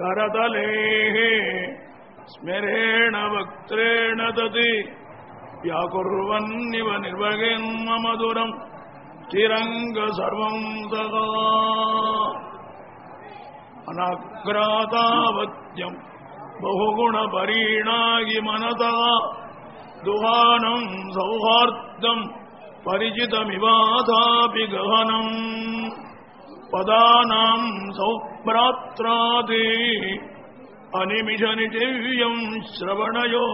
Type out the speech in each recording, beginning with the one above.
करतलेः स्मरेण वक्त्रेण तत् व्याकुर्वन्निव निर्वगेन्मधुरम् तिरङ्ग सर्वम् सदा अनाग्रातावत्यम् बहुगुणपरीणागि मनतः दुहानम् सौहार्दम् परिचितमिवाथापि गहनम् పదానాం సౌప్రాత్రాది అనిమిష నిజవ్యం శ్రవణయో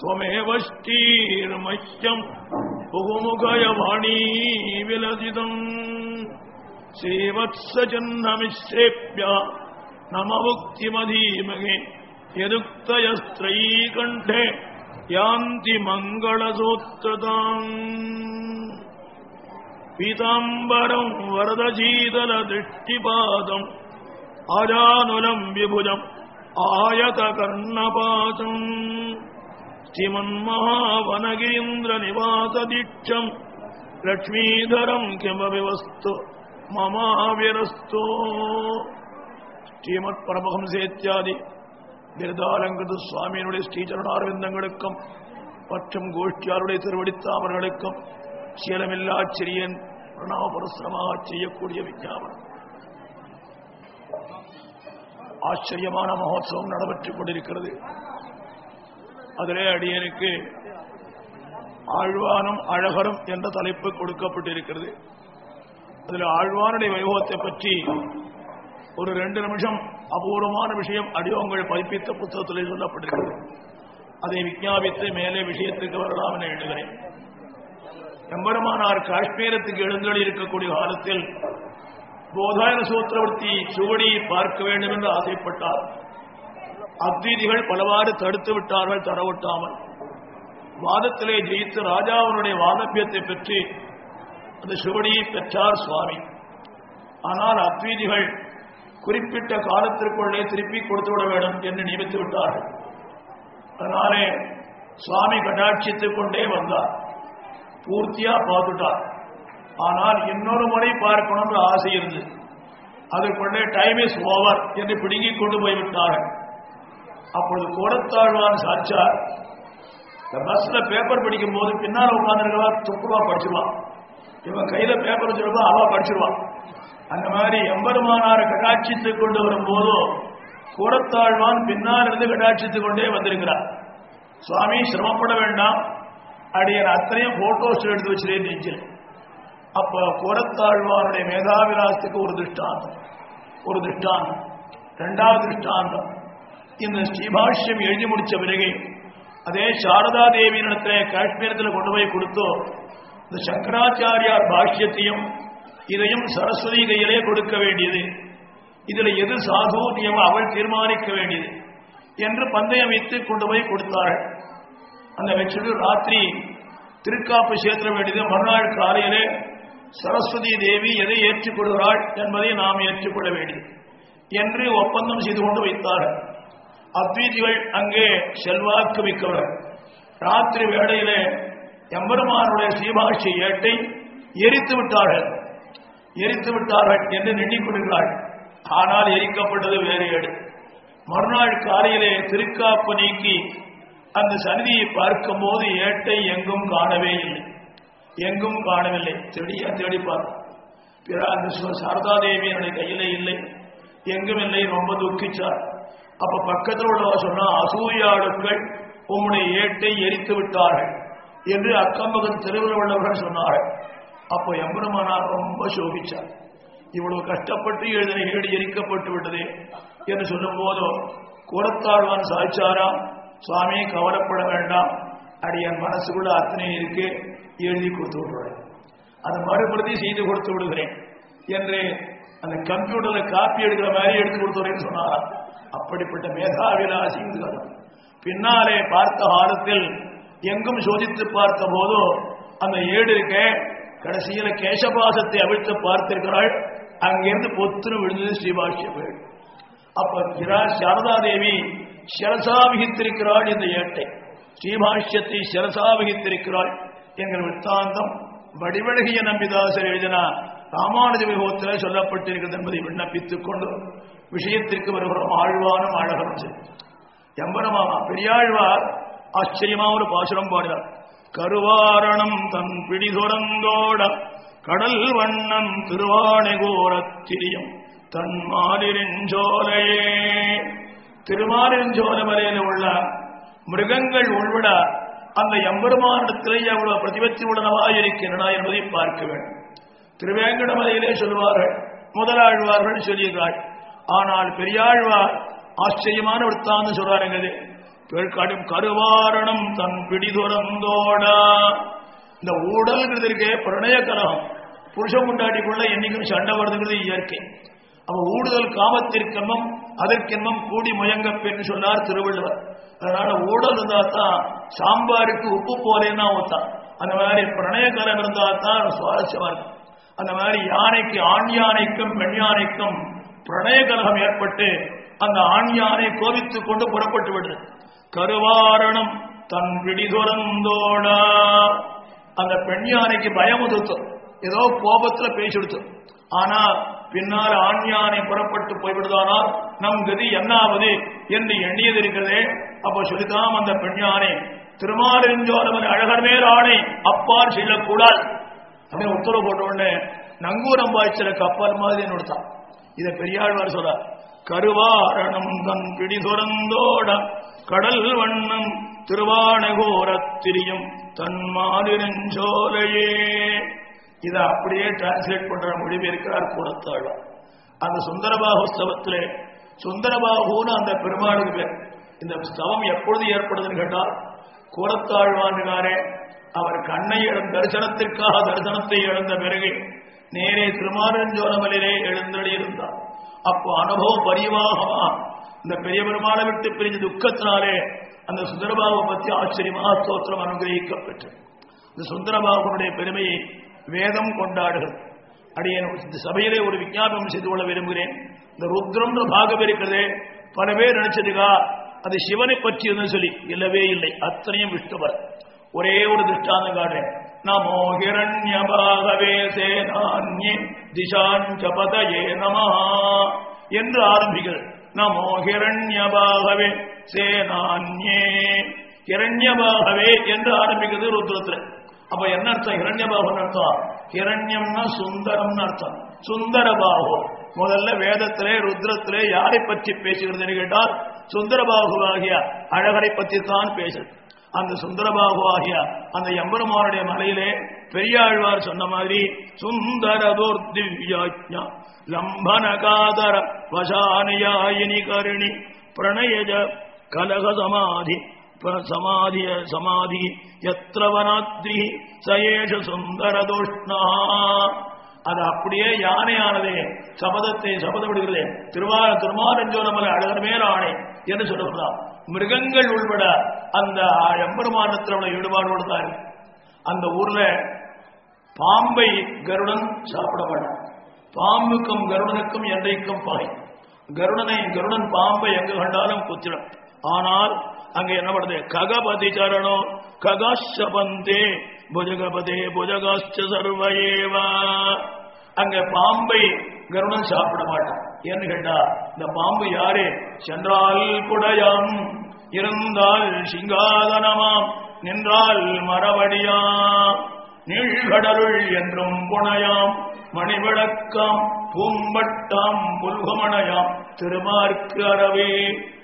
త్వమేవస్తీర్మహ్యం బహుముఖయ వాణీ విలసితం సేవత్సజన్మిశ్రేప్య నమముక్తిమధీమహే యదుక్తయస్త్రైకంఠే యాంతి మంగళసూత్రతాం പീതാംബരം വരദശീതല ദൃഷ്ടിപാദം ആരാനുലം വിഭുജം ആയത കർണപാദം ശ്രീമന്മഹാവനഗീന്ദ്രനിവാസദീക്ഷം ലക്ഷ്മീധരം കിമപി വസ്തു മമാവിരസ്തു ശ്രീമത് പരമഹംസേത്യാദി ബിരുദാലങ്കൃത സ്വാമിയുടെ ശ്രീചരണാർവിന്ദങ്ങൾക്കും மற்றும் கோஷ்டியாருடைய திருவடித்தாமர்களுக்கும் சீலமில்லா சிறியன் பிரணாபரசிரமாக செய்யக்கூடிய விஞ்ஞாபனம் ஆச்சரியமான மகோத்சவம் நடைபெற்றுக் கொண்டிருக்கிறது. அதிலே அடியனுக்கு ஆழ்வானும் அழகரும் என்ற தலைப்பு கொடுக்கப்பட்டிருக்கிறது. அதில் ஆழ்வானுடைய வைபவத்தை பற்றி ஒரு ரெண்டு நிமிஷம் அபூர்வமான விஷயம் அடியோங்கள் பதிப்பித்த புத்தகத்திலே சொல்லப்பட்டிருக்கிறது. அதை விஞ்ஞாபித்து மேலே விஷயத்துக்கு வரலாம் என எழுதுகிறேன் எம்பெருமானார் காஷ்மீரத்துக்கு எழுந்தொழி இருக்கக்கூடிய காலத்தில் போதாயன சூத்திரவர்த்தி சுவடியை பார்க்க வேண்டும் என்று ஆசைப்பட்டார். அத்வீதிகள் பலவாறு தடுத்து விட்டார்கள் தரவிட்டாமல் வாதத்திலே ஜெயித்து ராஜாவனுடைய வாதப்பியத்தை பெற்று அந்த சுவடியை பெற்றார் சுவாமி. ஆனால் அத்வீதிகள் குறிப்பிட்ட காலத்திற்குள்ளே திருப்பி கொடுத்து விட வேண்டும் என்று நியமித்து விட்டார்கள். அதனாலே சுவாமி கடாட்சித்துக் கொண்டே வந்தார். பூர்த்தியா பார்த்துட்டார் ஆனால் இன்னொரு முறை பார்க்கணும்னு ஆசை இருந்தது. அதற்குள்ளே டைம் இஸ் ஓவர் என்று பிடுங்கிக் கொண்டு போய்விட்டார்கள் அப்பொழுது கோடத்தாழ்வான் சாட்சார் இந்த பஸ்ல பேப்பர் படிக்கும் போது பின்னால் உட்கார்ந்துருக்கவா துப்புவா படிச்சிருவான் இவன் கையில பேப்பர் வச்சிருப்பா அவா படிச்சிருவான் அந்த மாதிரி எம்பெருமானார கடாட்சித்துக் கொண்டு வரும்போதோ கூடத்தாழ்வான் பின்னால் இருந்து கடாட்சித்துக் கொண்டே வந்திருக்கிறார். சுவாமி சிரமப்பட வேண்டாம். அடியன் அத்தனையும் போட்டோஸ் எடுத்து வச்சிருக்கேன் நெஞ்சில். அப்ப கூடத்தாழ்வானுடைய மேதாவிலாசத்துக்கு ஒரு திருஷ்டாந்தம். ஒரு திருஷ்டாந்தம். இரண்டாவது திருஷ்டாந்தம். இந்த ஸ்ரீபாஷ்யம் எழுதி முடிச்ச பிறகு அதே சாரதா தேவியினிடத்துல காஷ்மீரத்தில் கொண்டு போய் கொடுத்தோ இந்த சங்கராச்சாரியார் பாஷ்யத்தையும் இதையும் சரஸ்வதி கையிலே கொடுக்க வேண்டியது. இதுல எது சாது நியமம் அவள் தீர்மானிக்க வேண்டியது. என்று பந்தயம் வைத்து கொண்டு போய் கொடுத்தார்கள் அந்த வச்சுட்டு ராத்திரி திருக்காப்பு சேர்த்த வேண்டியது மறுநாள் காலையிலே சரஸ்வதி தேவி எதை ஏற்றுக்கொள்கிறாள் என்பதை நாம் ஏற்றுக்கொள்ள வேண்டியது என்று ஒப்பந்தம் செய்து கொண்டு வைத்தார்கள் அத்வீதிகள் அங்கே செல்வாக்கு மிக்கவர். ராத்திரி வேளையிலே எம்பெருமானுடைய சீபாட்சி ஏட்டை எரித்து விட்டார்கள். எரித்து விட்டார்கள் என்று எண்ணிக்கொள்கிறாள் ஆனால் எரிக்கப்பட்டது வேறு ஏடு. மறுநாள் காலையிலே திருக்காப்பு நீக்கி அந்த சன்னதியை பார்க்கும் போது ஏட்டை எங்கும் காணவே இல்லை. எங்கும் காணவில்லை. தேடியா தேடி பார்த்தார் அந்த சாரதாதேவியனுடைய கையில இல்லை. எங்கும் இல்லை ரொம்ப துக்கிச்சார். அப்ப பக்கத்தில் உள்ளவ சொன்னா அசூயாளுக்கள் உம்முடைய ஏட்டை எரித்து விட்டார்கள் என்று அக்கம்பகன் தெருவில் உள்ளவர்கள் சொன்னார்கள். அப்போ எம்பெருமானார் ரொம்ப சோபிச்சார் இவ்வளவு கஷ்டப்பட்டு எழுதின ஏடு எரிக்கப்பட்டு விட்டது என்று சொல்லும் போதோ குரத்தாழ்வான் சாய்ச்சாரா சுவாமி கவலைப்பட வேண்டாம். அப்படி என் மனசுக்குள்ள அத்தனை இருக்கு எழுதி கொடுத்து விடுறேன் அதை மறுபடியும் செய்து கொடுத்து விடுகிறேன். என்று அந்த கம்ப்யூட்டர்ல காப்பி எடுக்கிற மாதிரி எடுத்து கொடுத்துறேன்னு சொன்னாராம் அப்படிப்பட்ட மேதாவிலாசி பின்னாலே பார்த்த காலத்தில் எங்கும் சோதித்து பார்த்த போதோ அந்த ஏடு இருக்க கடைசியில கேசபாசத்தை அவிழ்த்து பார்த்திருக்கிறாள். அங்கிருந்து பொத்துரு விழுந்தது ஸ்ரீபாஷ்ய அப்ப சாரதா தேவி சிரசா விகித்திருக்கிறாள் இந்த ஏட்டை. ஸ்ரீபாஷ்யத்தை சிரசா விகித்திருக்கிறாள் எங்கள் விற்த்தாந்தம் வடிவழகிய நம்பிதாசர் எழுதினா ராமானுஜ விபத்தில் சொல்லப்பட்டிருக்கிறது என்பதை விண்ணப்பித்துக் கொண்டு விஷயத்திற்கு வருகிறோம். ஆழ்வானும் அழகரும் சரி எம்பரமாமா பெரியாழ்வார் ஆச்சரியமா ஒரு பாசுரம் பாடுகிறார் கருவாரணம் தன் பிடி கடல் கடல் வண்ணன் திருவானைகோரத்திரியம் தன் மாதிரின் சோலையே. உள்ள மிருகங்கள் உள்விட அந்த எம்பெருமானிடத்திலேயே அவ்வளவு பிரதிபத்தி உள்ளனவாக இருக்கின்றன என்பதை பார்க்க வேண்டும். திருவேங்கடமலையிலே சொல்வார்கள் முதலாழ்வார்கள் சொல்லுகிறாள் ஆனால் பெரியாழ்வார் ஆச்சரியமான விற்த்தாந்து சொல்றாருங்கிறது கடும் கருவாரணம் தன் பிடிதுறந்தோட இந்த ஊடல்ங்கிறது இருக்கே பிரணய கலகம். புருஷ முண்டாட்டிக்குள்ள என்னைக்கும் சண்டை வருதுங்கிறது இயற்கை. அவன் ஊடுதல் காமத்திற்கென்மம் அதற்கென்மம் கூடி முயங்க என்று சொன்னார் திருவள்ளுவர். அதனால ஊடல் இருந்தா தான் சாம்பாருக்கு உப்பு போலேன்னா ஊத்தான் அந்த மாதிரி பிரணய இருந்தா தான் சுவாரஸ்யமா இருக்கும். அந்த மாதிரி யானைக்கு ஆண் யானைக்கும் பெண் யானைக்கும் பிரணய கலகம் ஏற்பட்டு அந்த ஆண் யானை கோவித்துக் கொண்டு புறப்பட்டு விடுது. கருவாரணம் தன் பிடி துறந்தோடா. அந்த பெண் யானைக்கு பயம் ஏதோ கோபத்துல பேசிடுத்து ஆனா பின்னால் ஆண் யானை புறப்பட்டு போய்விடுதானால் நம் கதி என்னாவது என்று எண்ணியது இருக்கிறதே அப்ப சொல்லித்தான் அந்த பெண் யானை அழகர் மேல் ஆணை அப்பால் செல்லக்கூடாது. அப்படின்னு உத்தரவு போட்ட உடனே நங்கூரம் பாய்ச்சல கப்பல் மாதிரி நொடுத்தான் இதை பெரியாழ்வார் சொல்ற கருவாரணம் தன் பிடி துறந்தோட கடல் வண்ணம் திருவாணகோரத்திரியும் தன் மாதிரஞ்சோலையே இதை அப்படியே டிரான்ஸ்லேட் பண்ற மொழிபெயர்க்கிறார் கூடத்தாழ்வார் அந்த சுந்தரபாகுஸ்தவத்திலே சுந்தரபாகுன்னு அந்த பெருமாளுக்கு பேர். இந்த ஸ்தவம் எப்பொழுது ஏற்படுதுன்னு கேட்டால் கூடத்தாழ்வான்காரே அவர் கண்ணை எழும் தரிசனத்திற்காக தரிசனத்தை இழந்த பிறகு நேரே திருமாரஞ்சோலமலிலே எழுந்தடியிருந்தார் அப்போ அனுபவம் பரிவாகமா இந்த பெரிய பெருமாளை விட்டு பிரிஞ்ச துக்கத்தினாலே அந்த சுந்தரபாபு பற்றி ஆச்சரியமாக ஸ்தோத்திரம் அனுகிரகிக்கப்பட்டது. இந்த சுந்தரபாபுனுடைய பெருமையை வேதம் கொண்டாடுகிறது. அடியேன் சபையிலே ஒரு விஞ்ஞாபனம் செய்து கொள்ள விரும்புகிறேன். இந்த ருத்ரம்ன்ற பாகம் இருக்கிறதே. பல பேர் நினைச்சதுக்கா அது சிவனை பற்றியதுன்னு சொல்லி. இல்லவே இல்லை. அத்தனையும் விஷ்ணுவர். ஒரே ஒரு திருஷ்டாந்தம் காடுறேன் நமோ ஹிரண்யபாகவே சேனான்யே திசாஞ்சபதயே நமஹா என்று ஆரம்பிக்கிறது. நமோ ஹிரண்யபாகவே சேனான்யே. ஹிரண்யபாகவே என்று ஆரம்பிக்கிறது ருத்ரத்தில். அப்ப என்ன அர்த்தம் ஹிரண்யபாகுன்னு அர்த்தம் இரண்யம்னா சுந்தரம்னு அர்த்தம் சுந்தரபாகு முதல்ல வேதத்திலே ருத்ரத்திலே யாரை பற்றி பேசுகிறதுன்னு கேட்டால் சுந்தரபாகுவாகிய அழகரை பற்றி தான் பேசுது அந்த சுந்தரபாகுவாகிய அந்த எம்பெருமானுடைய மலையிலே பெரியாழ்வார் சொன்ன மாதிரி சுந்தரதோர் திவ்யாஜா லம்பனகாதர வசானியாயினி கருணி பிரணயஜ கலக சமாதி சமாதி சமாதி எத்திரவனாத்ரி சயேஷ சுந்தரதோஷ்ணா அது அப்படியே யானையானதே சபதத்தை சபதப்படுகிறது. திருவார திருவா திருமாரஞ்சோரமலை அழகர் மேல் ஆணை என்று சொல்லப்படலாம் மிருகங்கள் உள்பட அந்த எம்பெருமானத்தில் ஈடுபாடோடு தான் அந்த ஊர்ல பாம்பை கருடன் சாப்பிட மாட்டான். பாம்புக்கும் கருடனுக்கும் என்றைக்கும் பகை கருடனை கருடன் பாம்பை எங்கு கண்டாலும் குத்திடும். ஆனால் அங்க என்ன பண்ணுது ககபதி சரணோ ககாஷபந்தே புஜகபதே புஜகாச்ச சர்வயேவா. அங்க பாம்பை கருடன் சாப்பிட மாட்டான். ஏன்னு கேட்டா இந்த பாம்பு யாரு? சென்றால் குடையாம் இருந்தால் சிங்காதனமாம் நின்றால் மரபடியாம் நீழ்கடலுள் என்றும் புனையாம் மணிவிளக்காம் பூம்பட்டாம் புல்கமணையாம் திருமார்க்கு அறவே.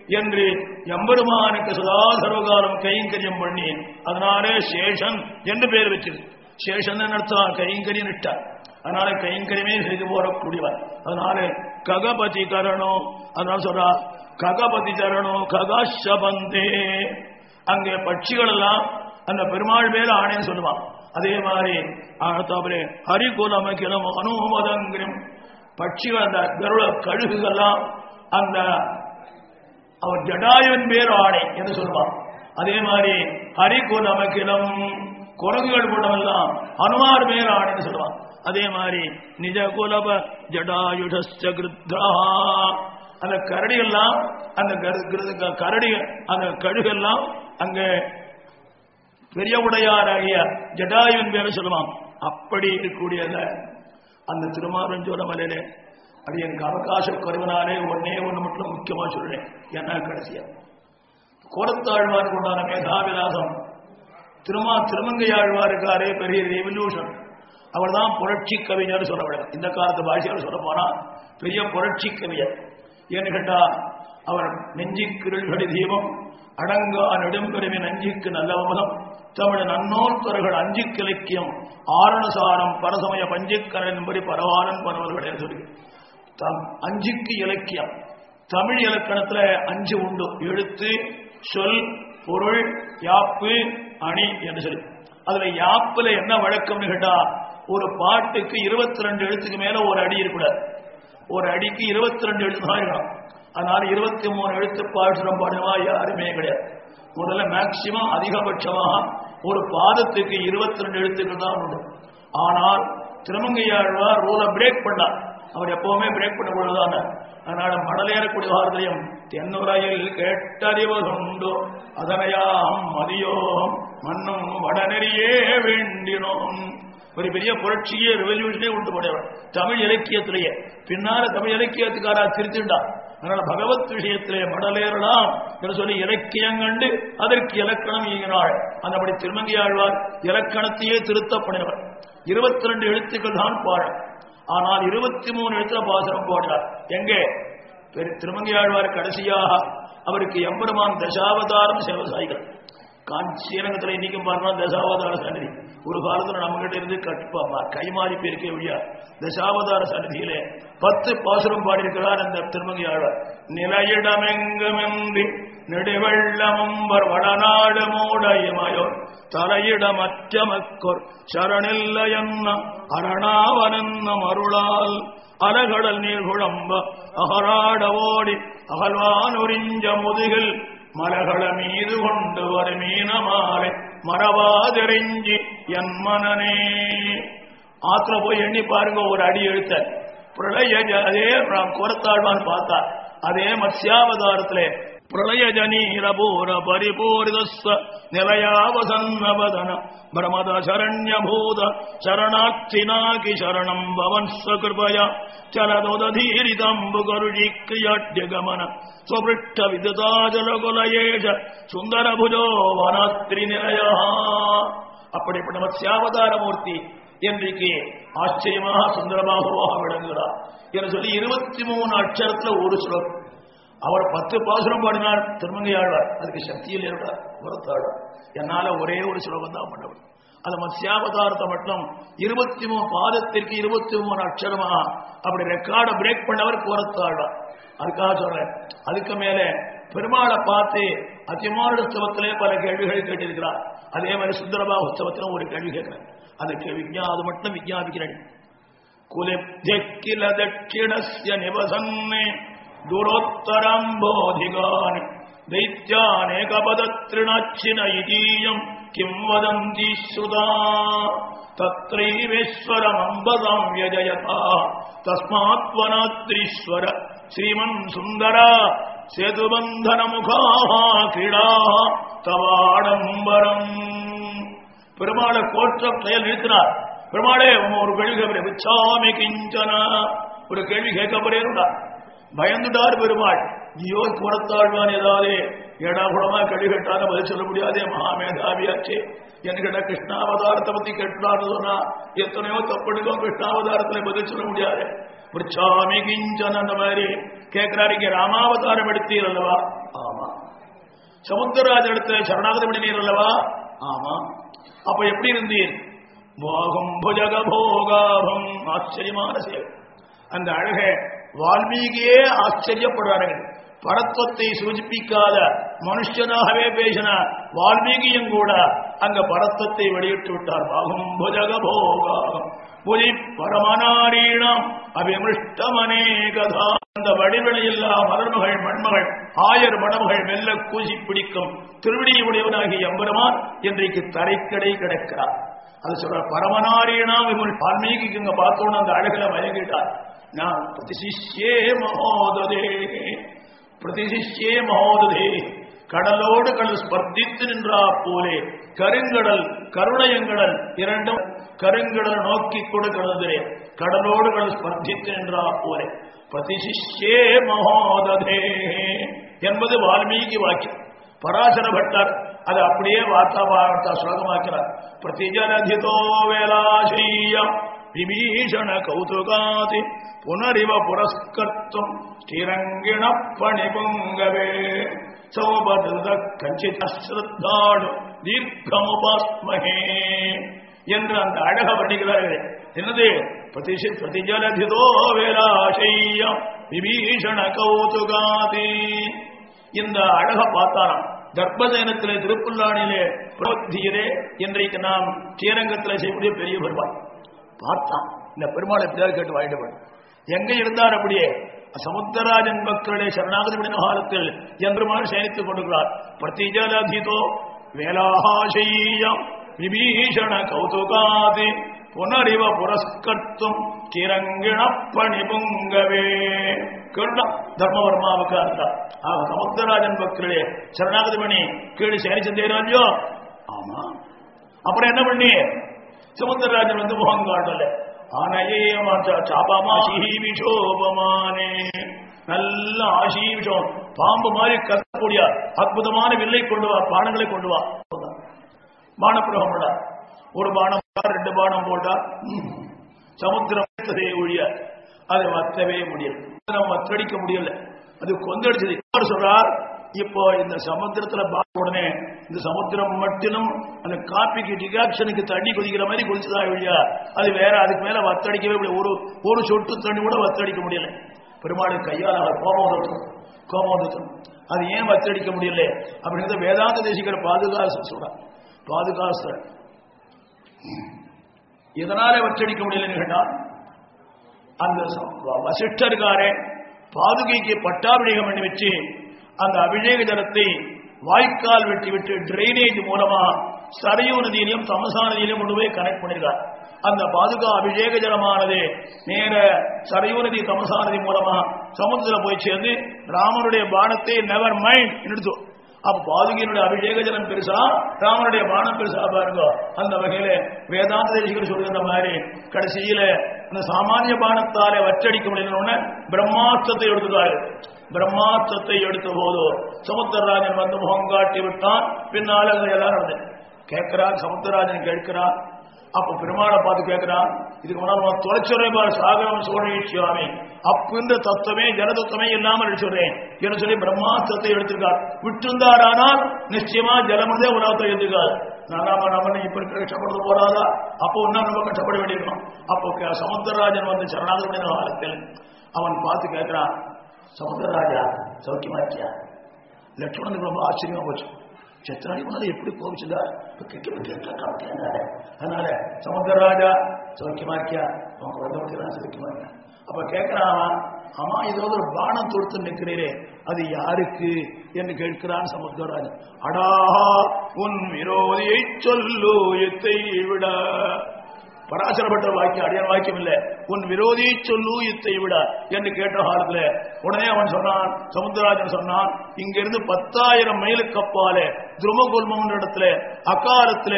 என்று எம்பெருமானுக்கு சதா சர்வகாலம் கைங்கரியம் பண்ணி அதனாலே சேஷன் என்று பெயர் வச்சது. சேஷன் அர்த்தம்? கைங்கரியம் இட்டார். அதனால கைங்கரியமே செய்து போறக்கூடியவர். அதனால ககபதி கரணோ அதனால சொல்றா ககபதி தரணோ ககாஷபந்தே அங்கே பட்சிகள் எல்லாம் அந்த பெருமாள் பேர் ஆணைன்னு சொல்லுவான். அதே மாதிரி அடுத்தாப்புல ஹரிகுலமகிலம் அனுமதங்கிரம். பட்சிகள் அந்த கருள கழுகுகள்லாம் அந்த அவர் ஜடாயுவின் பேர் ஆடை என்று சொல்வார். அதே மாதிரி ஹரிகுலமகிலம் குரங்குகள் கூட்டமெல்லாம் ஹனுமார் பேர் ஆடைன்னு சொல்லுவான் அதே மாதிரி நிஜ குலப ஜடாயுடஸ்ட அந்த கரடியெல்லாம் அந்த கரு- கிரு- கரடி அந்த கழுகெல்லாம் அங்க பெரிய உடையாராகிய ஜடாயுவின் பேரை சொல்லுவான் அப்படி இருக்கக்கூடியத அந்த திருமாரஞ்சோர மலையில அது எனக்கு அவகாசம் குறைவனாலே ஒன்னே ஒன்று மட்டும் முக்கியமா சொல்றேன். என்ன கடைசியா. கோரத்தாழ்வாருக்கு உண்டான மேதாவிலாசம். திருமா திருமங்கையாழ்வாருக்காரே பெரிய ரெவல்யூஷன் அவர் தான் புரட்சி கவிஞர் சொல்லப்படுறார் இந்த காலத்து பாஷையில் சொல்ல போனா பெரிய புரட்சி கவிஞர். ஏன்னு கேட்டா அவர் நெஞ்சிக்கிருள்களி தீபம் அடங்கா நெடும்பெருமை நஞ்சிக்கு நல்ல உலகம் தமிழ் நன்னோர் துறைகள் அஞ்சுக்கு ஆரணசாரம் பரசமய பஞ்சுக்கரன் படி பரவாளன் பரவல்களே சொல்லி தம் அஞ்சுக்கு இலக்கியம். தமிழ் இலக்கணத்துல அஞ்சு உண்டு. எழுத்து சொல் பொருள் யாப்பு அணி என்று சொல்லி. அதுல யாப்புல என்ன வழக்கம்னு கேட்டா ஒரு பாட்டுக்கு இருபத்தி ரெண்டு எழுத்துக்கு மேல ஒரு அடி இருக்கக்கூடாது ஒரு அடிக்கு இருபத்தி ரெண்டு எழுத்து தான் இருக்கணும் அதனால இருபத்தி மூணு எழுத்து பாடுறோம் பாடுவா யாருமே கிடையாது. முதல்ல மேக்சிமம் அதிகபட்சமாக ஒரு பாதத்துக்கு இருபத்தி ரெண்டு எழுத்துக்கள் தான் உண்டு. ஆனால் திருமங்கையாழ்வார் ரூலை பிரேக் பண்ணார். அவர் எப்பவுமே பிரேக் பண்ண பொழுதுதான அதனால மடலேறக்கூடிய வார்த்தையும் தென்னுரையில் கேட்டறிவதுண்டு அதனையாம் மதியோம் மண்ணும் வடநெறியே வேண்டினோம். ஒரு பெரிய புரட்சியே ரெவல்யூஷனே உண்டு போடையவர். தமிழ் இலக்கியத்திலேயே. பின்னால தமிழ் இலக்கியத்துக்காரா திருத்திண்டார் அதனால பகவத் விஷயத்திலே மடலேறலாம் என்று சொல்லி இலக்கியம் கண்டு அதற்கு இலக்கணம் இயங்கினாள். அந்தபடி திருமங்கியாழ்வார் இலக்கணத்தையே திருத்த பண்ணினவர் இருபத்தி ரெண்டு எழுத்துக்கள் தான் பாழ ஆனால் இருபத்தி மூணு இடத்துல பாசனம் போடுறார். எங்கே? திருமங்கையாழ்வார் கடைசியாக அவருக்கு எம்பெருமான் தசாவதாரம் சேவசாயிகள் ஸ்ரீரங்கத்தில் இன்னைக்கும் பார்த்தா தசாவதார சன்னதி. ஒரு காலத்தில் நம்ம கிட்ட இருந்து கட்டுப்பா கைமாறி போயிருக்கே ஒழியா தசாவதார சன்னதியிலே பத்து பாசுரம் பாடியிருக்கிறார் அந்த திருமங்கியாழ்வார். நிலையிடமெங்குமென்றி நெடுவெள்ளமம்பர் வடநாடு மூடையமயோர் தலையிடமற்றமக்கொர் சரணில்லையன்ன அரணாவனன்ன மருளால் அலகடல் நீர் குழம்ப அகராட ஓடி அகழ்வான் உறிஞ்ச முதுகில் மலகள மீது கொண்டு வரு மீனமாலை மறவாதெறிஞ்சி என் மனனே ஆத்திர போய் எண்ணி பாருங்க ஒரு அடி எழுத்த பிரளய அதே குரத்தாழ்வான் பார்த்தா அதே மத்யாவதாரத்திலே பிரளய ஜனீரபூர பரிபூரிதஸ்வ நிலையாவசன்னவதன பிரமத சரண்யபூத சரணாட்சினாகி சரணம் பவன் கிருபயா ಚಲದೊದಧೀರಿದಂಬು ಗರುಜಿಕ್ರಿಯಾಡ್ಯ ಗಮನ ಸ್ವಪೃಷ್ಠ ವಿದ್ಯುತಾಜಲಗುಲಯೇಶ சுந்தர புஜோ வனாத்திரி நிலைய அப்படிப்பட்ட மத்ஸ்யாவதார மூர்த்தி இன்றைக்கு ஆச்சரியமாக சுந்தரமாகவாக விளங்குகிறார் என்று சொல்லி இருபத்தி மூணு அக்ஷரத்துல ஒரு ஸ்லோகம் அவர் பத்து பாசுரம் பாடினார் திருமங்கையாழ்வார் அதுக்கு சக்தியில் இருந்தார் உரத்தாழ்வார் என்னால ஒரே ஒரு சுலோகம் தான் பண்ணவர் அது மத்ஸ்யாவதாரத்தை மட்டும் இருபத்தி மூணு பாதத்திற்கு இருபத்தி மூணு அக்ஷரமா அப்படி ரெக்கார்டை பிரேக் பண்ணவர் கோரத்தாழ்வார். அதுக்காக சொல்றேன். அதுக்கு மேல பெருமாளை பார்த்து அத்தியமான உற்சவத்திலே பல கேள்விகள் கேட்டிருக்கிறார். அதே மாதிரி சுந்தரபா உற்சவத்திலும் ஒரு கேள்வி கேட்கிறேன். அதுக்கு விஜயா அது மட்டும் விஜயாபிக்கிறேன் குலிப்தில தட்சிணஸ்ய நிவசன்னே துரோத்தரம்போதிகான் दैत्यानेकपदतृणाच्छिन इतीयम् किम् वदन्ति श्रुता तत्रैवेश्वरमम्बदाम् व्यजयता तस्मात्वनात्रीश्वर श्रीमन् सुन्दर सेतुबन्धनमुखाः क्रीडाः तवाडम्बरम् பெருமாளை கோற்றம் செயல் நிறுத்தினார் பெருமாளே ஒரு கேள்வி கேட்கிறேன் விச்சாமி கிஞ்சன ஒரு கேள்வி கேட்க போறேன்டா பயந்துட்டார் பெருமாள். ஐயோ புறத்தாழ்வான் ஏதாவது ஏடாகுடமா கழி கட்டாத பதில் சொல்ல முடியாதே மகாமேதாவியாச்சே. என்கிட்ட கிருஷ்ணாவதாரத்தை பத்தி கேட்டான்னு சொன்னா எத்தனையோ தப்படுக்கும் கிருஷ்ணாவதாரத்துல பதில் சொல்ல முடியாது. பிரிச்சாமி கிஞ்சன் அந்த மாதிரி. கேட்கிறாரு இங்க ராமாவதாரம் எடுத்தீர் அல்லவா? ஆமா. சமுத்திரராஜ இடத்துல சரணாகதி பண்ணினீர் அல்லவா? ஆமா. அப்ப எப்படி இருந்தீர்? போகம் புஜக போகாபம். ஆச்சரியமான சேவை அந்த அழகை வால்மீகியே ஆச்சரியப்படுறார்கள் பரத்வத்தை சூச்சிப்பிக்காத மனுஷனாகவே பேசின வால்மீகியும் கூட அங்க பரத்வத்தை வெளியிட்டு விட்டார். பாகம் புஜக போகாகம் புலி பரமனாரீணம் அபிமிருஷ்டமனேகதா அந்த வடிவனையில்லா மலர்மகள் மண்மகள் ஆயர் மணமகள் மெல்ல கூசி பிடிக்கும் திருவிடியுடையவனாகிய எம்பெருமான் இன்றைக்கு தரைக்கடை கிடக்கிறார். அது சொல்ற பரமனாரீணா விமல் வால்மீகிக்கு இங்க பார்த்தோன்னு அந்த அழகில மயங்கிட்டார். நான் பிரதிசிஷ்யே மகோததே பிரதிசிஷ்யே மகோததே கடலோடு கடல் ஸ்பர்தித்து நின்றா போலே கருங்கடல் கருணயங்கடல் இரண்டும் கருங்கடல் நோக்கி கொடுக்கிறதே கடலோடு கடல் ஸ்பர்தித்து நின்றா போலே பிரதிசிஷ்யே மகோததே என்பது வால்மீகி வாக்கியம் பராசர பட்டர் அது அப்படியே வார்த்தா வார்த்தா சுலகமாக்கிறார் பிரதிஜனதிதோ வேலாசையம் விபீஷண கௌதுகாதி புனரிவ புரஸ்கர்த்தும் ஸ்ரீரங்கிண பணிபுங்கவே சௌபத கஞ்சிதாடு தீர்க்கமுபாஸ்மகே என்று அந்த அழக வர்ணிக்கிறார்கள் என்னது பிரதிஷி பிரதிஜலதிதோ வேலாசையம் விபீஷண கௌதுகாதி இந்த அழக பார்த்தாராம் கர்ப்பதேனத்திலே திருப்புல்லானிலே புரோத்தியரே இன்றைக்கு நாம் ஸ்ரீரங்கத்தில் செய்யக்கூடிய பெரிய பெருமாள் பார்த்தான் இந்த பெருமாள் எப்படியாவது கேட்டு வாங்கிட்டு போய் எங்க இருந்தார் அப்படியே? சமுத்திரராஜன் மக்களுடைய சரணாகதி விடின காலத்தில் எம்பெருமான் சேனித்துக் கொண்டிருக்கிறார். பிரதிஜலதிதோ வேலாசையம் விபீஷண கௌதுகாதி புனரிவ புரஸ்கர்த்தும் கிரங்கிண பணிபுங்கவே கேட்டான் தர்மவர்மாவுக்கு அர்த்தம் ஆக சமுத்திரராஜன் பக்தர்களே சரணாகதி மணி கீழே சேரி ஆமா. அப்புறம் என்ன பண்ணி சமுத்திரராஜன் வந்து முகம் காட்டல. ஆனையே சாபமாசி விஷோபமானே நல்ல ஆசீவிஷம் பாம்பு மாதிரி கத்தக்கூடிய அற்புதமான வில்லை கொண்டு வா பானங்களை கொண்டு வா. பானப்பிரகம் போடா. ஒரு பானம் போட்டா, ரெண்டு பானம் போட்டா சமுத்திரம் ஒழிய. அதை வத்தவே முடியல. நம்ம வத்தடிக்க முடியல. அது கொந்தடிச்சது சொல்றார்? இப்போ இந்த சமுத்திரத்துல பார்த்த உடனே இந்த சமுத்திரம் மட்டும் அந்த காப்பிக்கு டிகாக்ஷனுக்கு தண்ணி கொதிக்கிற மாதிரி கொதிச்சதா இல்லையா? அது வேற அதுக்கு மேல வத்தடிக்கவே முடியல. ஒரு ஒரு சொட்டு தண்ணி கூட வத்தடிக்க முடியல. பெருமாளுக்கு கையால் அவர் கோபம் வந்துடும். கோபம் அது ஏன் வத்தடிக்க முடியல? அப்படிங்கிறத வேதாந்த தேசிகர் பாதுகாச சொல்றார். பாதுகாசு எதனால வச்சடிக்க முடியலன்னு கேட்டால் அந்த வசிஷ்டருக்காரே பாதுகைக்கு பட்டாபிஷேகம் பண்ணி வச்சு அந்த அபிஷேக ஜலத்தை வாய்க்கால் வெட்டி விட்டு டிரைனேஜ் மூலமா சரையூர் நதியிலையும் தமசா நதியிலையும் கொண்டு போய் கனெக்ட் பண்ணிருக்கார். அந்த பாதுகா அபிஷேக ஜலமானது நேர சரையூ நதி தமசா நதி மூலமா சமுத்திரம் போய் சேர்ந்து ராமனுடைய பானத்தை நெவர் மைண்ட் எடுத்தோம் அப்ப பாதுகையினுடைய அபிஷேக ஜலம் பெருசா ராமனுடைய பானம் பெருசா பாருங்க. அந்த வகையில வேதாந்த தேசிகர் சொல்கிற மாதிரி கடைசியில அந்த சாமானிய பானத்தாலே வச்சடிக்க முடியலன்னு பிரம்மாஸ்தத்தை எடுத்துட்டாரு. பிரம்மாஸ்தத்தை எடுத்த போது சமுத்திரராஜன் வந்து முகம் காட்டி விட்டான். பின்னால அது எல்லாம் கேட்கிறான் சமுத்திரராஜன் கேட்கிறான் அப்ப பெருமாளை பார்த்து கேட்கிறான் இதுக்கு முன்னால் தொலைச்சுரை சாகரம் சோழனை சுவாமி. அப்பின்ற தத்துவமே ஜலதத்துவமே இல்லாமல் சொல்றேன். என்று சொல்லி பிரம்மாஸ்திரத்தை எடுத்திருக்கார். விட்டிருந்தாரானால் நிச்சயமா ஜலமதே உலகத்தை எடுத்துக்கார் நானாம நம்ம இப்ப இருக்கிற கஷ்டப்படுறது போறாதா அப்போ இன்னும் நம்ம கஷ்டப்பட வேண்டியிருக்கோம் அப்போ சமுத்திரராஜன் வந்து சரணாகதி காலத்தில் அவன் பார்த்து கேட்கிறான் சமுத்திரராஜா சௌக்கியமாச்சியா லட்சுமணனுக்கு ரொம்ப ஆச்சரியமா போச்சு. சித்திராணி முன்னாடி எப்படி கோபிச்சதா அதனால சமுத்திரராஜா சௌக்கியமா இருக்கியா உன் குழந்தை சௌக்கியமா இருக்கியா அப்ப கேட்கிறான் ஆமா ஏதோ ஒரு பானம் தொடுத்து நிற்கிறீரே அது யாருக்கு என்று கேட்கிறான் சமுத்திரராஜன் அடா உன் விரோதியை சொல்லு எத்தை விட பராசரப்பட்ட வாக்கியம் அடியான் வாக்கியம் இல்ல. உன் விரோதி சொல்லு இத்தை விட என்று கேட்ட காலத்துல உடனே அவன் சொன்னான் சமுத்திரராஜன் சொன்னான் இங்கிருந்து பத்தாயிரம் மைலுக்கு அப்பாலே துருமகுல்மம் இடத்துல அக்காலத்துல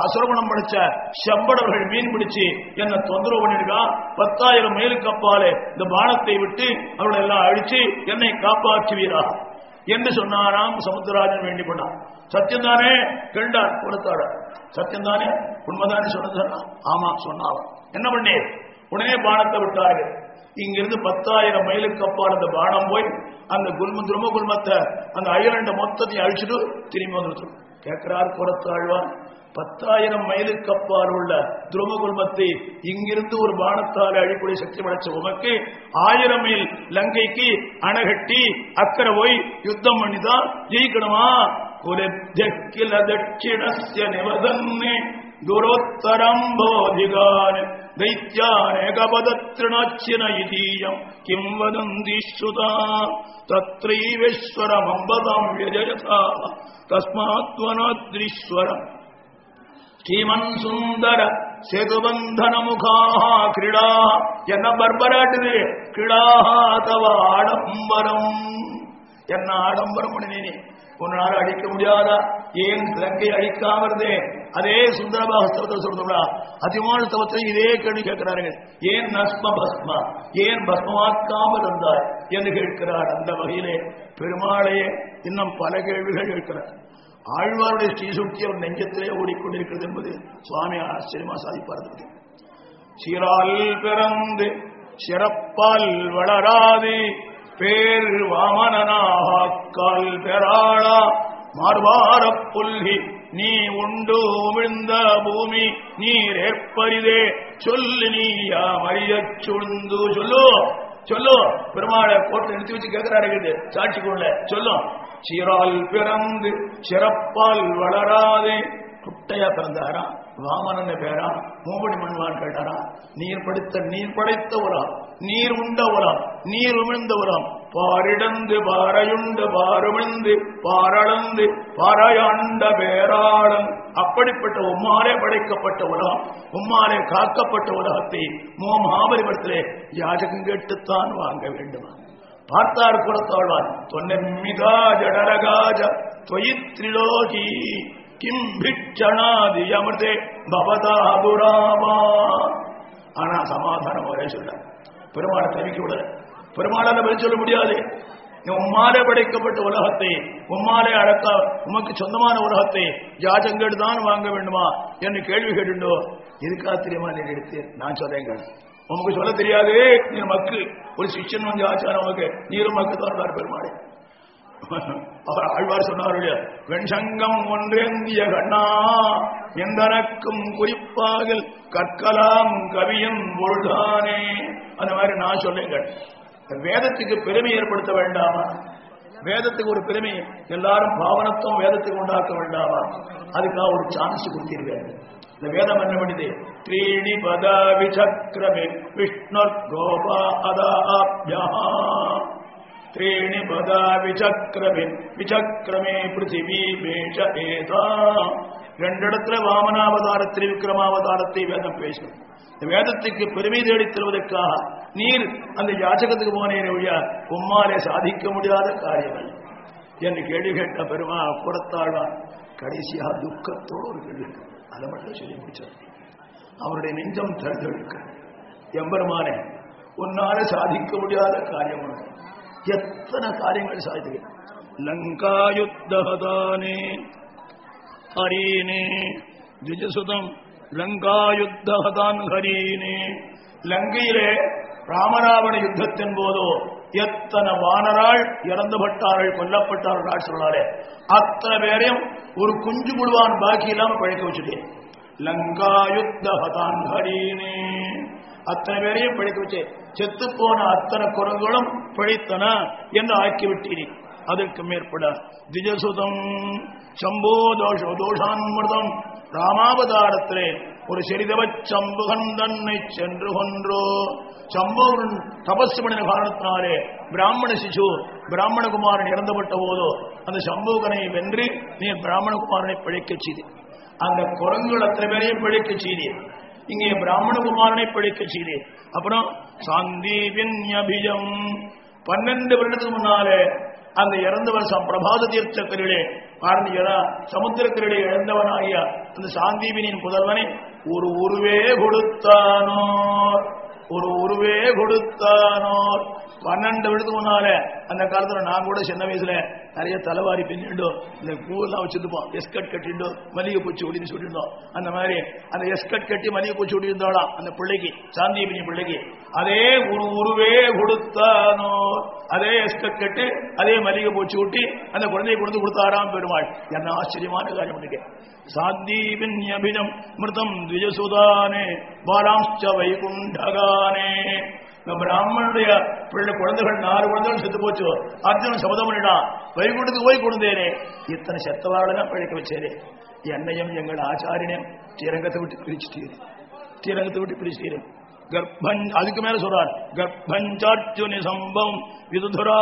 அசுரகுணம் படிச்ச செம்படவர்கள் மீன் பிடிச்சு என்ன தொந்தரவு பண்ணிருக்கான் பத்தாயிரம் மைலுக்கு அப்பாலே இந்த பானத்தை விட்டு அவளை எல்லாம் அழிச்சு என்னை காப்பாற்றுவீரா? என்று சொன்னாராம் சமுத்திரராஜன் வேண்டிக் கொண்டான் சத்தியம் தானே கேண்டான் கொடுத்தாட சத்தியம் தானே உண்மைதானே சொன்னது சொன்னா ஆமா சொன்னான் என்ன பண்ணே உடனே பானத்தை விட்டார்கள். இங்கிருந்து பத்தாயிரம் மைலுக்கு அப்பால் அந்த பானம் போய் அந்த குல்ம துரும குல்மத்தை அந்த அயலண்ட மொத்தத்தையும் அழிச்சிட்டு திரும்பி வந்துட்டு கேட்கிறார் குரத்தாழ்வான் பத்தாயிரம் மைலுக்கு அப்பால் உள்ள துரும குல்மத்தை இங்கிருந்து ஒரு பானத்தால் அழிக்கூடிய சக்தி படைச்ச உமக்கு ஆயிரம் மைல் லங்கைக்கு அணகட்டி அக்கறை போய் யுத்தம் பண்ணிதான் ஜெயிக்கணுமா? குலத்தில தட்சிணஸ்ய நிவதன்னே. دوروروان دیہ پنچن کی تم کھن کرڈر یڈبر میرے உன்னால அழிக்க முடியாதா? ஏன் லங்கை அழிக்காமறதே அதே சுந்தரபாகஸ்தவத்தை சொல்றா அதிமான தவத்தை இதே கேள்வி கேட்கிறார்கள். ஏன் நஸ்ம பஸ்மா? ஏன் பஸ்மமாக்காமல் இருந்தாய் என்று கேட்கிறார் அந்த வகையிலே பெருமாளையே இன்னும் பல கேள்விகள் கேட்கிறார். ஆழ்வாருடைய ஸ்ரீசுக்தி அவர் நெஞ்சத்திலே ஓடிக்கொண்டிருக்கிறது என்பது சுவாமி ஆச்சரியமா சாதிப்பார்கள் சீரால் பிறந்து சிறப்பால் வளராது பேர் வாமனாகால் பெறாளா மார்வார புல்கி நீ உண்டு உமிழ்ந்த பூமி நீர் ஏற்பரிதே சொல்லு நீ மறிய சுழ்ந்து சொல்லோ சொல்லோ. பெருமாளை கோட்டை நிறுத்தி வச்சு கேட்கிறாரு சாட்சி கொள்ள சொல்லும் சீரால் பிறந்து சிறப்பால் வளராதே. குட்டையா பிறந்தாரா? வாமனன் பேரா? மூபடி மண்வான் கேட்டாரா? நீர் படைத்த நீர் படைத்த உரம் நீர் உண்ட உரம் நீர் உமிழ்ந்த உரம். பாரிடந்து பாறையுண்டு பாருமிழ்ந்து பாரளந்து பாறையாண்ட பேராளன் அப்படிப்பட்ட உம்மாலே படைக்கப்பட்ட உலகம் உம்மாலே காக்கப்பட்ட உலகத்தை மோ. மகாபலிபுரத்திலே யாஜகம் கேட்டுத்தான் வாங்க வேண்டுமா? பார்த்தார் குலத்தாழ்வார் தொன்னெம்மிகா ஜடரகாஜ தொயித்ரிலோகி கிம் பிட்சணாதி அமிர்தே பவதாபுராமா. ஆனா சமாதானம் ஒரே சொல்ல பெருமாளை தவிக்க விட. பெருமாளால பதில் சொல்ல முடியாது. உம்மாலே படைக்கப்பட்ட உலகத்தை உம்மாலே அடக்க உமக்கு சொந்தமான உலகத்தை ஜாஜங்கேடு தான் வாங்க வேண்டுமா என்று கேள்வி கேட்டுண்டோ? இருக்கா தெரியுமா நீ எடுத்து? நான் சொல்றேங்க உமக்கு சொல்ல தெரியாது. நீ மக்கு ஒரு சிஷ்யன் வந்து ஆச்சாரம் உமக்கு. நீரும் மக்கு தான் பெருமாளே. அவர் ஆழ்வார் சொன்னாருடைய வெண்சங்கம் ஒன்றேந்திய கண்ணா எந்தனக்கும் குறிப்பாக கற்கலாம் கவியும் பொருள்தானே? அந்த மாதிரி நான் சொல்லுங்கள். வேதத்துக்கு பெருமை ஏற்படுத்த வேண்டாமா? வேதத்துக்கு ஒரு பெருமை எல்லாரும் பாவனத்தும் வேதத்துக்கு உண்டாக்க வேண்டாமா? அதுக்காக ஒரு சான்ஸ் கொடுத்திருக்காரு இந்த வேதம் என்ன பண்ணுது? த்ரீணி பத விசக்ரமே விஷ்ணு கோபா அதாபியா त्रीणि पदा विचक्रमे विचक्रमे பிருத்திவி மேஷ ஏதா ரெண்டிடத்துல வாமனாவதாரத்தில் விக்ரமாவதாரத்தை வேதம் பேசும் இந்த வேதத்துக்கு பெருமை தேடித் தருவதற்காக நீர் அந்த யாச்சகத்துக்கு போனேன் ஒழிய உம்மாலே சாதிக்க முடியாத காரியங்கள் என்று கேள்வி கேட்ட பெருமா புறத்தாழ்வான் கடைசியாக துக்கத்தோடு ஒரு கேள்வி அதை மட்டும் சொல்லி முடிச்சார் அவருடைய நெஞ்சம் தழுதழுக்க எம்பெருமானே உன்னால சாதிக்க முடியாத காரியம் ஒன்று எத்தனை காரியங்கள் சாதித்து லங்காயுத்தகதானே ஹரீனே திஜசுதம் லங்காயுத்தகதான் ஹரீனே. லங்கையிலே ராமராவண யுத்தத்தின் போதோ எத்தனை வானராள் இறந்துபட்டார்கள் கொல்லப்பட்டார்கள் சொன்னாலே அத்தனை பேரையும் ஒரு குஞ்சு குழுவான் பாக்கி இல்லாமல் பழைக்க வச்சுட்டேன். லங்காயுத்தகதான் ஹரீனே. அத்தனை பேரையும் பிழைத்து வச்சு செத்து போன அத்தனை குரங்களும் பிழைத்தன என்று ஆக்கிவிட்டீனி அதற்கு மேற்பட திஜசுதம் சம்போ தோஷ தோஷான்மிருதம் ராமாவதாரத்திலே ஒரு செறிதவ சம்புகன் தன்னை சென்று கொன்றோ. சம்பவன் தபஸ் பண்ணின காரணத்தினாலே பிராமண சிசு பிராமணகுமாரன் இறந்துபட்ட போதோ அந்த சம்பவகனை வென்று நீ பிராமணகுமாரனை பிழைக்க செய்தி. அந்த குரங்குகள் அத்தனை பேரையும் பிழைக்க செய்தி இங்கே பிராமண குமாரனை பிழைக்க செய்தேன். அப்புறம் சாந்தீபின் அபிஜம் பன்னெண்டு வருடத்துக்கு முன்னாலே அந்த இறந்தவர் பிரபாத தீர்த்தக்கரிலே பார்ந்தீங்களா சமுத்திரக்கரிலே இழந்தவனாகிய அந்த சாந்தீபினின் புதல்வனை ஒரு உருவே கொடுத்தானோ? ஒரு உருவே கொடுத்தானோர். பன்னெண்டு வருடத்துக்கு முன்னால அந்த காலத்துல நான் கூட சின்ன வயசுல நிறைய தலைவாரி பின்னிண்டோம் இந்த பூவெல்லாம் வச்சிருப்போம் எஸ்கட் கட்டிண்டோம் மல்லிகை பூச்சி ஒடின்னு சொல்லியிருந்தோம். அந்த மாதிரி அந்த எஸ்கட் கட்டி மல்லிகை பூச்சி ஒடியிருந்தோம் அந்த பிள்ளைக்கு சாந்தியபினி பிள்ளைக்கு. அதே ஒரு உருவே கொடுத்தானோ அதே எஸ்கட் கட்டு அதே மல்லிகை பூச்சி ஊட்டி அந்த குழந்தையை கொடுத்து கொடுத்தாராம் பெருமாள். என்ன ஆச்சரியமான காரியம் பண்ணிக்க சாத்தீபின்யபினம் மிருதம் திஜசுதானே பாலாம்ச்ச வைகுண்டகா. இந்த பிராமணனுடைய பிள்ளை குழந்தைகள் நாலு குழந்தைகள் செத்து போச்சு. அர்ஜுனன் சபதம் பண்ணிடான் வைகுண்டத்துக்கு போய் கொடுந்தேனே. இத்தனை செத்தவாளெல்லாம் பிழைக்க வச்சேனே. என்னையும் எங்கள் ஆச்சாரியனையும் ஸ்ரீரங்கத்தை விட்டு பிரிச்சுட்டீர். ஸ்ரீரங்கத்தை விட்டு பிரிச்சுட்டீர். கர்ப்பன் அதுக்கு மேல சொல்றார். கர்ப்பஞ்சார்ஜுனி சம்பவம் விதுதுரா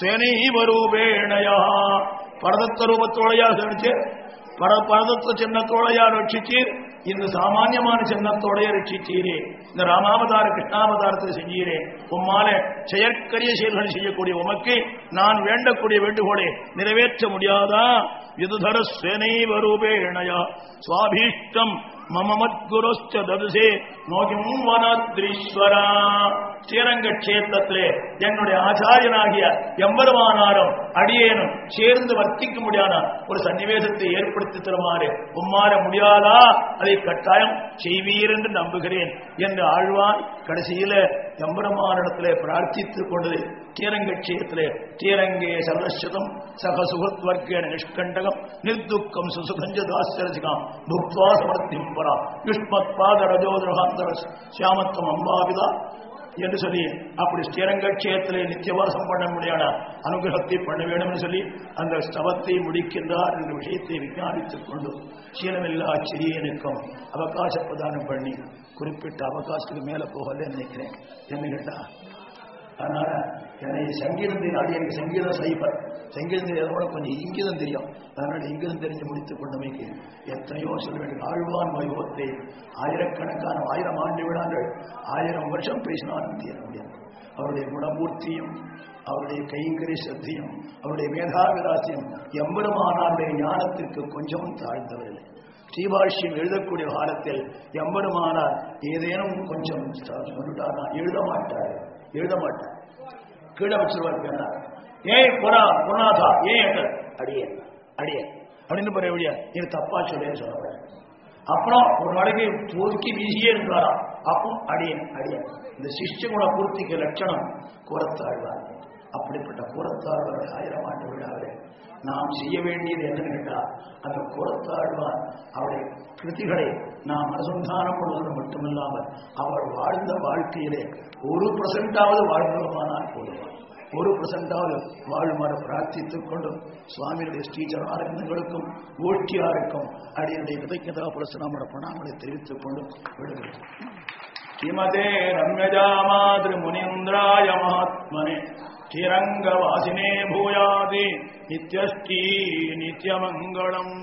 சேனைவரூபேணையா. பரதத்த ரூபத்தோடையா சேமிச்சு பர பரதத்த சின்னத்தோடையா ரட்சிச்சு இந்த சாமானியமான சின்னத்தோடைய ரட்சித்தீரே இந்த ராமாவதார கிருஷ்ணாவதாரத்தை செஞ்சீரே உம்மால செயற்கரிய செயல்கள் செய்யக்கூடிய உமக்கு நான் வேண்டக்கூடிய வேண்டுகோளை நிறைவேற்ற முடியாதா விதுதர ரூபேணயா சுவாபீஷ்டம் மம மத்குருஷ்ட ததுசே நோகிம் வனத்ரீஸ்வரா ஸ்ரீரங்க கஷேத்திரத்திலே என்னுடைய ஆச்சாரியனாகிய எம்பெருமானாரும் அடியேனும் சேர்ந்து வர்த்திக்க முடியாத ஒரு சன்னிவேசத்தை ஏற்படுத்தி தருமாறு உம்மாற முடியாதா அதை கட்டாயம் செய்வீர் என்று நம்புகிறேன் என்று ஆழ்வான் கடைசியில எம்பெருமானிடத்திலே பிரார்த்தித்துக் கொண்டது ஸ்ரீரங்க கஷேத்திலே ஸ்ரீரங்கே சதஸ்வதம் சக சுகத்வர்க்கேன நிஷ்கண்டகம் நிர்துக்கம் சுசுகஞ்ச தாஸ்யரசிகாம் புக்வா சமர்த்திம் பரா. யுஷ்மத் பாத ரஜோதரகாந்தர சியாமத்தம் அம்பாவிதா. என்று சொல்லி அப்படி ஸ்ரீரங்க கஷேத்திலே நித்தியவாசம் பண்ண முடியாத அனுகிரகத்தை பண்ண வேண்டும் சொல்லி அந்த ஸ்தவத்தை முடிக்கின்றார் என்ற விஷயத்தை விஞ்ஞானித்துக் கொண்டு சீனமில்லா சிறியனுக்கும் அவகாச பிரதானம் பண்ணி குறிப்பிட்ட அவகாசத்துக்கு மேல போகலன்னு நினைக்கிறேன். என்ன கேட்டா அதனால என்னை சங்கீதத்தின் அடி எனக்கு சங்கீதம் சைபர். சங்கீதம் தெரியாதோட கொஞ்சம் இங்கிதம் தெரியும். அதனால இங்கிதம் தெரிஞ்சு முடித்துக் கொண்டமைக்கு எத்தனையோ சொல்ல வேண்டும் ஆழ்வான் வைபவத்தை ஆயிரக்கணக்கான ஆயிரம் ஆண்டு விழாங்கள் ஆயிரம் வருஷம் பேசினாலும் தீர முடியாது அவருடைய குணமூர்த்தியும் அவருடைய கைங்கரி சத்தியம் அவருடைய மேதாவிராசியம் எம்பெருமானாருடைய ஞானத்திற்கு கொஞ்சமும் தாழ்ந்தவர்கள் ஸ்ரீபாஷ்யம் எழுதக்கூடிய காலத்தில் எம்பெருமானார் ஏதேனும் கொஞ்சம் சொல்லிட்டார்? எழுத மாட்டார் எழுத மாட்டார் கீழே வச்சிருவார் பேனா ஏன் பொறா பொன்னாதா ஏன் என்று. அடியே அடியே. அப்படின்னு போற வழியா நீங்க தப்பா சொல்லுன்னு சொல்ல அப்புறம் ஒரு நாளைக்கு பொறுக்கி வீசியே இருந்தாராம் அப்போ அடியன் அடியன் இந்த சிஷ்ட குண பூர்த்திக்கு லட்சணம் கூறத்தாழ்வார் அப்படிப்பட்ட கூறத்தாழ்வார் ஆயிரம் ஆண்டு விழாவில் நாம் செய்ய வேண்டியது என்னன்னு கேட்டா அந்த கூறத்தாழ்வார் அவருடைய கிருதிகளை நாம் அனுசந்தானம் பண்ணுவது மட்டுமில்லாமல் அவர் வாழ்ந்த வாழ்க்கையிலே ஒரு பர்சன்டாவது வாழ்ந்தவமானால் போதும். ஒரு பர்சன்டாவது வாழுமாறு பிரார்த்தித்துக் கொண்டு சுவாமியுடைய ஸ்ரீச்சரணாரங்களுக்கும் ஓட்டியாருக்கும் அடியுடைய கிருதஜதா புரசனாமோட பிரணாமலை தெரிவித்துக் கொண்டும் விடுகிறோம் ஸ்ரீமதே ரம்யஜா மாதிரி முனீந்திராய மகாத்மனே ஸ்ரீரங்கவாசினே பூயாதி நித்யஸ்ரீ நித்யமங்கலம்.